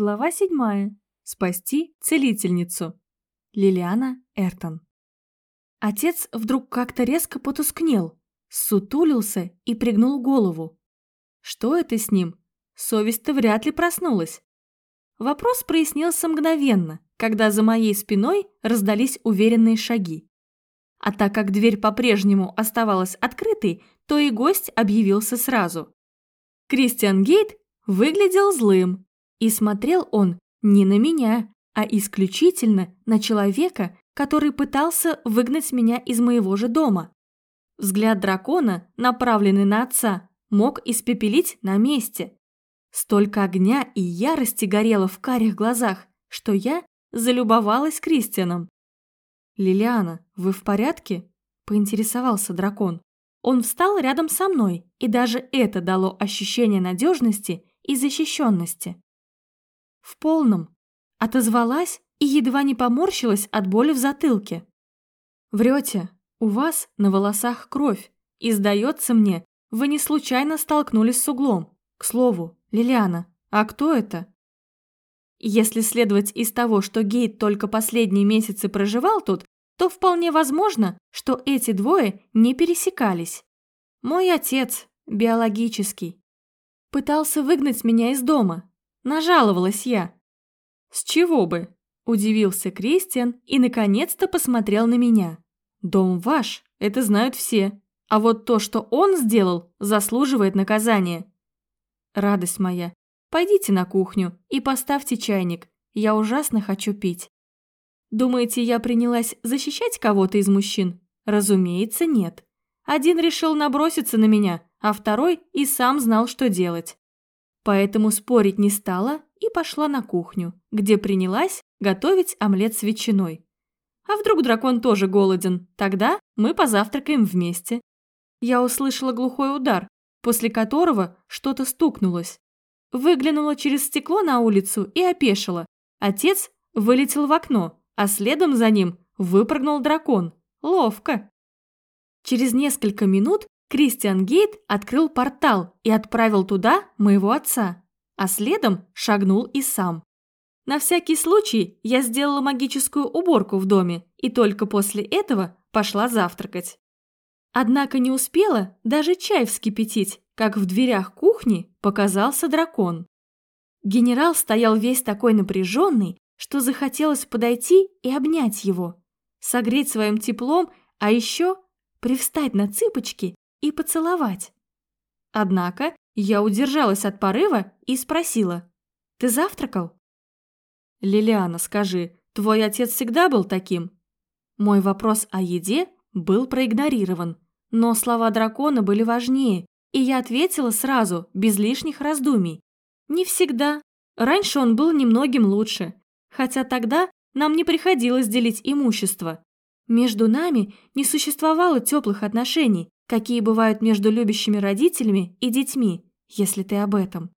Глава седьмая. Спасти целительницу. Лилиана Эртон. Отец вдруг как-то резко потускнел, сутулился и пригнул голову. Что это с ним? Совесть-то вряд ли проснулась. Вопрос прояснился мгновенно, когда за моей спиной раздались уверенные шаги. А так как дверь по-прежнему оставалась открытой, то и гость объявился сразу. Кристиан Гейт выглядел злым, и смотрел он не на меня, а исключительно на человека, который пытался выгнать меня из моего же дома. Взгляд дракона, направленный на отца, мог испепелить на месте. Столько огня и ярости горело в карих глазах, что я залюбовалась Кристианом. «Лилиана, вы в порядке?» – поинтересовался дракон. Он встал рядом со мной, и даже это дало ощущение надежности и защищенности. В полном. Отозвалась и едва не поморщилась от боли в затылке. Врете, у вас на волосах кровь, и, сдается мне, вы не случайно столкнулись с углом. К слову, Лилиана, а кто это? Если следовать из того, что Гейт только последние месяцы проживал тут, то вполне возможно, что эти двое не пересекались. Мой отец, биологический, пытался выгнать меня из дома, Нажаловалась я. «С чего бы?» – удивился Кристиан и наконец-то посмотрел на меня. «Дом ваш, это знают все. А вот то, что он сделал, заслуживает наказания». «Радость моя, пойдите на кухню и поставьте чайник. Я ужасно хочу пить». Думаете, я принялась защищать кого-то из мужчин? Разумеется, нет. Один решил наброситься на меня, а второй и сам знал, что делать. Поэтому спорить не стала и пошла на кухню, где принялась готовить омлет с ветчиной. А вдруг дракон тоже голоден? Тогда мы позавтракаем вместе. Я услышала глухой удар, после которого что-то стукнулось. Выглянула через стекло на улицу и опешила. Отец вылетел в окно, а следом за ним выпрыгнул дракон. Ловко. Через несколько минут Кристиан Гейт открыл портал и отправил туда моего отца, а следом шагнул и сам. На всякий случай я сделала магическую уборку в доме и только после этого пошла завтракать. Однако не успела даже чай вскипятить, как в дверях кухни показался дракон. Генерал стоял весь такой напряженный, что захотелось подойти и обнять его, согреть своим теплом, а еще привстать на цыпочки и поцеловать. Однако я удержалась от порыва и спросила, «Ты завтракал?» «Лилиана, скажи, твой отец всегда был таким?» Мой вопрос о еде был проигнорирован, но слова дракона были важнее, и я ответила сразу, без лишних раздумий. «Не всегда. Раньше он был немногим лучше, хотя тогда нам не приходилось делить имущество. Между нами не существовало теплых отношений, какие бывают между любящими родителями и детьми, если ты об этом.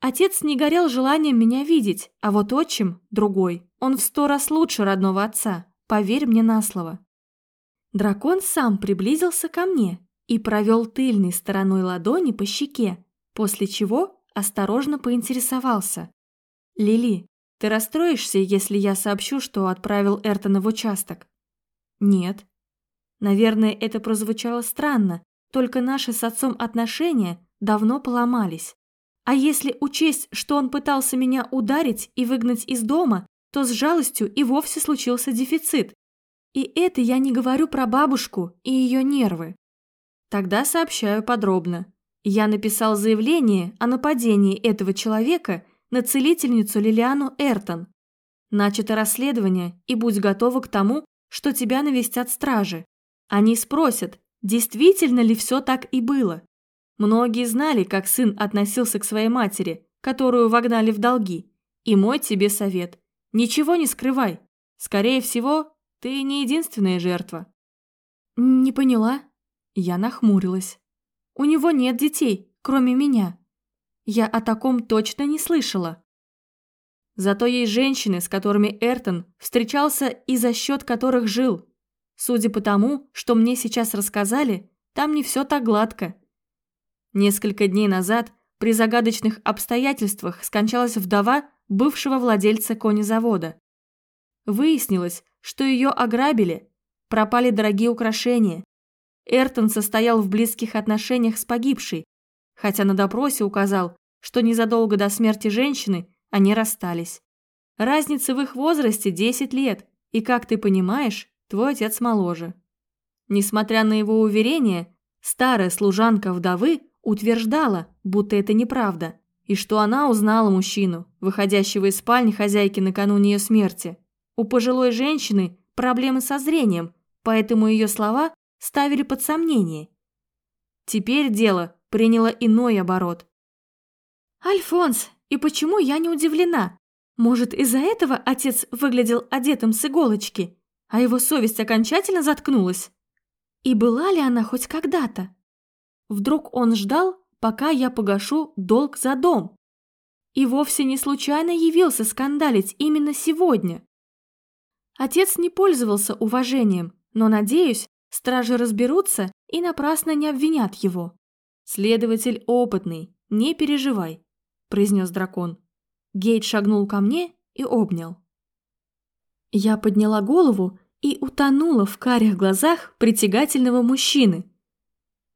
Отец не горел желанием меня видеть, а вот отчим – другой. Он в сто раз лучше родного отца, поверь мне на слово. Дракон сам приблизился ко мне и провел тыльной стороной ладони по щеке, после чего осторожно поинтересовался. «Лили, ты расстроишься, если я сообщу, что отправил Эртона в участок?» «Нет», Наверное, это прозвучало странно, только наши с отцом отношения давно поломались. А если учесть, что он пытался меня ударить и выгнать из дома, то с жалостью и вовсе случился дефицит. И это я не говорю про бабушку и ее нервы. Тогда сообщаю подробно. Я написал заявление о нападении этого человека на целительницу Лилиану Эртон. Начато расследование, и будь готова к тому, что тебя навестят стражи. Они спросят, действительно ли все так и было. Многие знали, как сын относился к своей матери, которую вогнали в долги. И мой тебе совет. Ничего не скрывай. Скорее всего, ты не единственная жертва. Не поняла. Я нахмурилась. У него нет детей, кроме меня. Я о таком точно не слышала. Зато есть женщины, с которыми Эртон встречался и за счет которых жил. Судя по тому, что мне сейчас рассказали, там не все так гладко. Несколько дней назад при загадочных обстоятельствах скончалась вдова бывшего владельца конезавода. Выяснилось, что ее ограбили, пропали дорогие украшения. Эртон состоял в близких отношениях с погибшей, хотя на допросе указал, что незадолго до смерти женщины они расстались. Разница в их возрасте 10 лет, и, как ты понимаешь, твой отец моложе. Несмотря на его уверение, старая служанка вдовы утверждала, будто это неправда, и что она узнала мужчину, выходящего из спальни хозяйки накануне ее смерти. У пожилой женщины проблемы со зрением, поэтому ее слова ставили под сомнение. Теперь дело приняло иной оборот. «Альфонс, и почему я не удивлена? Может, из-за этого отец выглядел одетым с иголочки, а его совесть окончательно заткнулась? И была ли она хоть когда-то? Вдруг он ждал, пока я погашу долг за дом? И вовсе не случайно явился скандалить именно сегодня. Отец не пользовался уважением, но, надеюсь, стражи разберутся и напрасно не обвинят его. Следователь опытный, не переживай, произнес дракон. Гейт шагнул ко мне и обнял. Я подняла голову и утонула в карих глазах притягательного мужчины.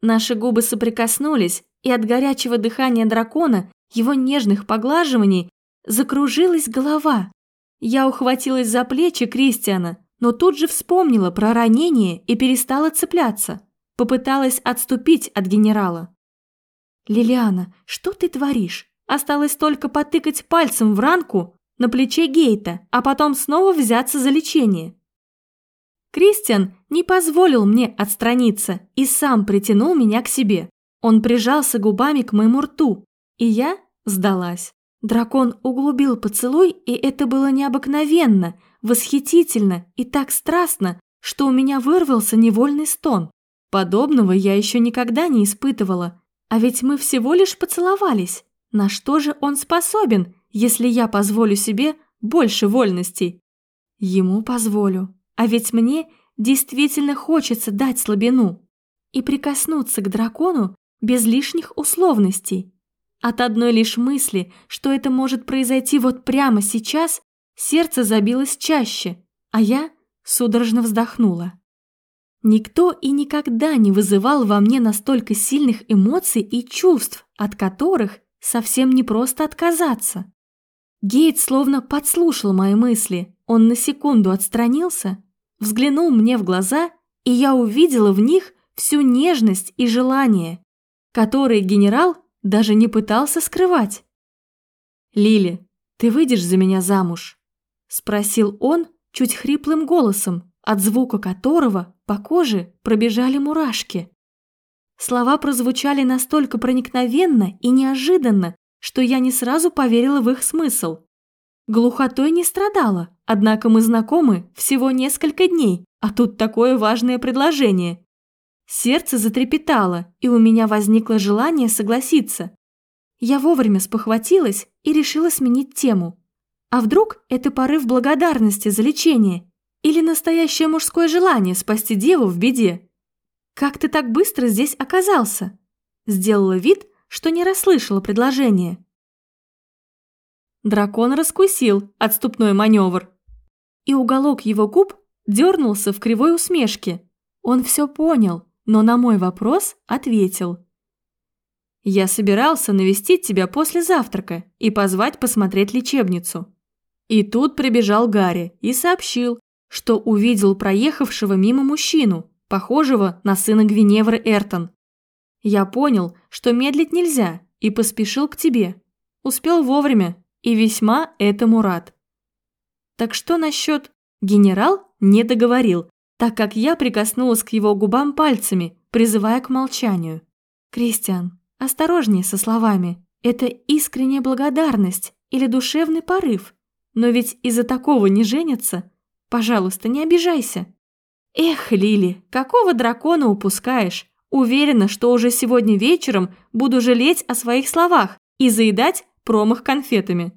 Наши губы соприкоснулись, и от горячего дыхания дракона, его нежных поглаживаний, закружилась голова. Я ухватилась за плечи Кристиана, но тут же вспомнила про ранение и перестала цепляться. Попыталась отступить от генерала. «Лилиана, что ты творишь? Осталось только потыкать пальцем в ранку на плече Гейта, а потом снова взяться за лечение». Кристиан не позволил мне отстраниться и сам притянул меня к себе. Он прижался губами к моему рту, и я сдалась. Дракон углубил поцелуй, и это было необыкновенно, восхитительно и так страстно, что у меня вырвался невольный стон. Подобного я еще никогда не испытывала. А ведь мы всего лишь поцеловались. На что же он способен, если я позволю себе больше вольностей? Ему позволю. А ведь мне действительно хочется дать слабину и прикоснуться к дракону без лишних условностей. От одной лишь мысли, что это может произойти вот прямо сейчас, сердце забилось чаще, а я судорожно вздохнула. Никто и никогда не вызывал во мне настолько сильных эмоций и чувств, от которых совсем не просто отказаться. Гейт словно подслушал мои мысли. Он на секунду отстранился, взглянул мне в глаза, и я увидела в них всю нежность и желание, которые генерал даже не пытался скрывать. «Лили, ты выйдешь за меня замуж?» – спросил он чуть хриплым голосом, от звука которого по коже пробежали мурашки. Слова прозвучали настолько проникновенно и неожиданно, что я не сразу поверила в их смысл. Глухотой не страдала, однако мы знакомы всего несколько дней, а тут такое важное предложение. Сердце затрепетало, и у меня возникло желание согласиться. Я вовремя спохватилась и решила сменить тему. А вдруг это порыв благодарности за лечение? Или настоящее мужское желание спасти деву в беде? «Как ты так быстро здесь оказался?» Сделала вид, что не расслышала предложение. Дракон раскусил отступной маневр. И уголок его губ дернулся в кривой усмешке. Он все понял но на мой вопрос ответил. «Я собирался навестить тебя после завтрака и позвать посмотреть лечебницу». И тут прибежал Гарри и сообщил, что увидел проехавшего мимо мужчину, похожего на сына Гвиневры Эртон. Я понял, что медлить нельзя, и поспешил к тебе. Успел вовремя и весьма этому рад. Так что насчет... Генерал не договорил, так как я прикоснулась к его губам пальцами, призывая к молчанию. «Кристиан, осторожнее со словами. Это искренняя благодарность или душевный порыв. Но ведь из-за такого не женятся. Пожалуйста, не обижайся». «Эх, Лили, какого дракона упускаешь? Уверена, что уже сегодня вечером буду жалеть о своих словах и заедать промах конфетами».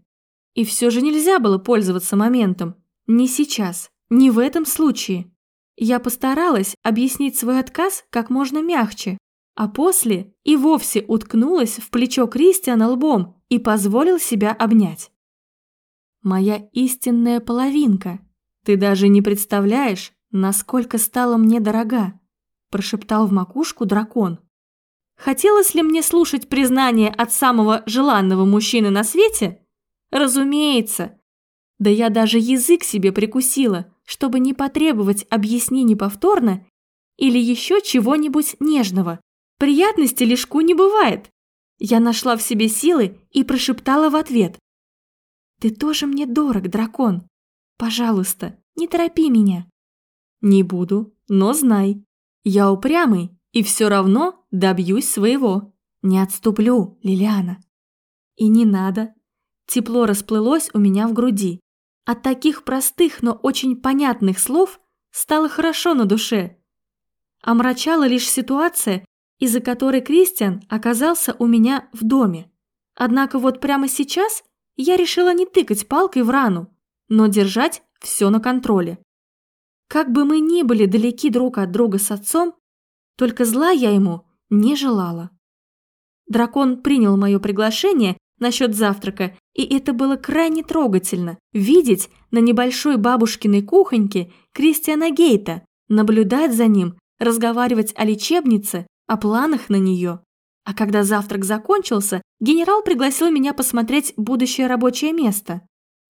И все же нельзя было пользоваться моментом. Не сейчас, не в этом случае. Я постаралась объяснить свой отказ как можно мягче, а после и вовсе уткнулась в плечо Кристиана лбом и позволил себя обнять. моя истинная половинка. Ты даже не представляешь, насколько стала мне дорога», – прошептал в макушку дракон. Хотелось ли мне слушать признание от самого желанного мужчины на свете? Разумеется. Да я даже язык себе прикусила, чтобы не потребовать объяснений повторно или еще чего-нибудь нежного. Приятности лишку не бывает. Я нашла в себе силы и прошептала в ответ. «Ты тоже мне дорог, дракон. Пожалуйста, не торопи меня». «Не буду, но знай, я упрямый и все равно добьюсь своего. Не отступлю, Лилиана». «И не надо». Тепло расплылось у меня в груди. От таких простых, но очень понятных слов стало хорошо на душе. Омрачала лишь ситуация, из-за которой Кристиан оказался у меня в доме. Однако вот прямо сейчас я решила не тыкать палкой в рану, но держать все на контроле. Как бы мы ни были далеки друг от друга с отцом, только зла я ему не желала. Дракон принял мое приглашение насчет завтрака, и это было крайне трогательно – видеть на небольшой бабушкиной кухоньке Кристиана Гейта, наблюдать за ним, разговаривать о лечебнице, о планах на нее. А когда завтрак закончился, генерал пригласил меня посмотреть будущее рабочее место,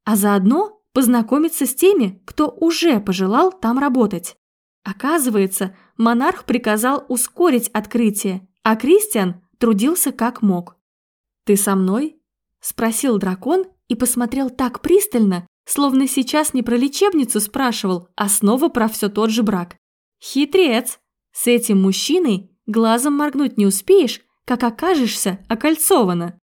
а заодно познакомиться с теми, кто уже пожелал там работать. Оказывается, монарх приказал ускорить открытие, а Кристиан трудился как мог. «Ты со мной?» – спросил дракон и посмотрел так пристально, словно сейчас не про лечебницу спрашивал, а снова про все тот же брак. «Хитрец! С этим мужчиной глазом моргнуть не успеешь, как окажешься окольцована».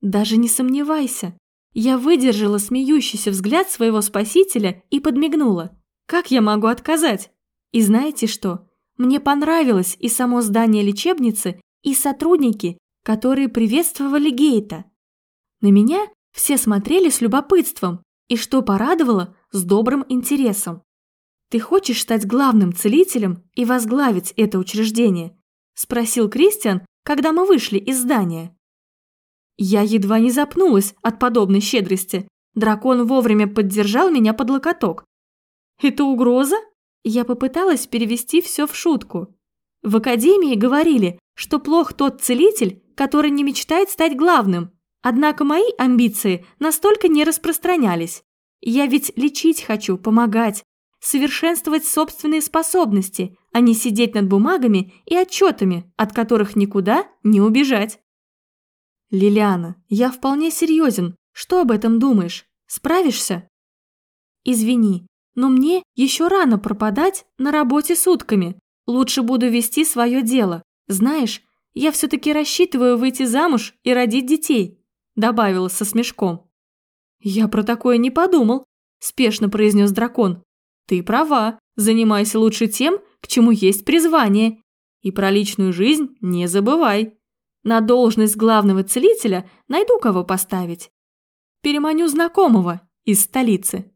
«Даже не сомневайся». Я выдержала смеющийся взгляд своего спасителя и подмигнула. «Как я могу отказать?» И знаете что? Мне понравилось и само здание лечебницы, и сотрудники, которые приветствовали Гейта. На меня все смотрели с любопытством, и что порадовало, с добрым интересом. «Ты хочешь стать главным целителем и возглавить это учреждение?» – спросил Кристиан, когда мы вышли из здания. Я едва не запнулась от подобной щедрости. Дракон вовремя поддержал меня под локоток. «Это угроза?» Я попыталась перевести все в шутку. В академии говорили, что плох тот целитель, который не мечтает стать главным. Однако мои амбиции настолько не распространялись. Я ведь лечить хочу, помогать, совершенствовать собственные способности, а не сидеть над бумагами и отчетами, от которых никуда не убежать. Лилиана, я вполне серьезен. Что об этом думаешь? Справишься? Извини, но мне еще рано пропадать на работе сутками. Лучше буду вести свое дело. Знаешь, я все-таки рассчитываю выйти замуж и родить детей», добавила со смешком. «Я про такое не подумал», спешно произнес дракон. «Ты права, занимайся лучше тем, к чему есть призвание. И про личную жизнь не забывай. На должность главного целителя найду кого поставить. Переманю знакомого из столицы».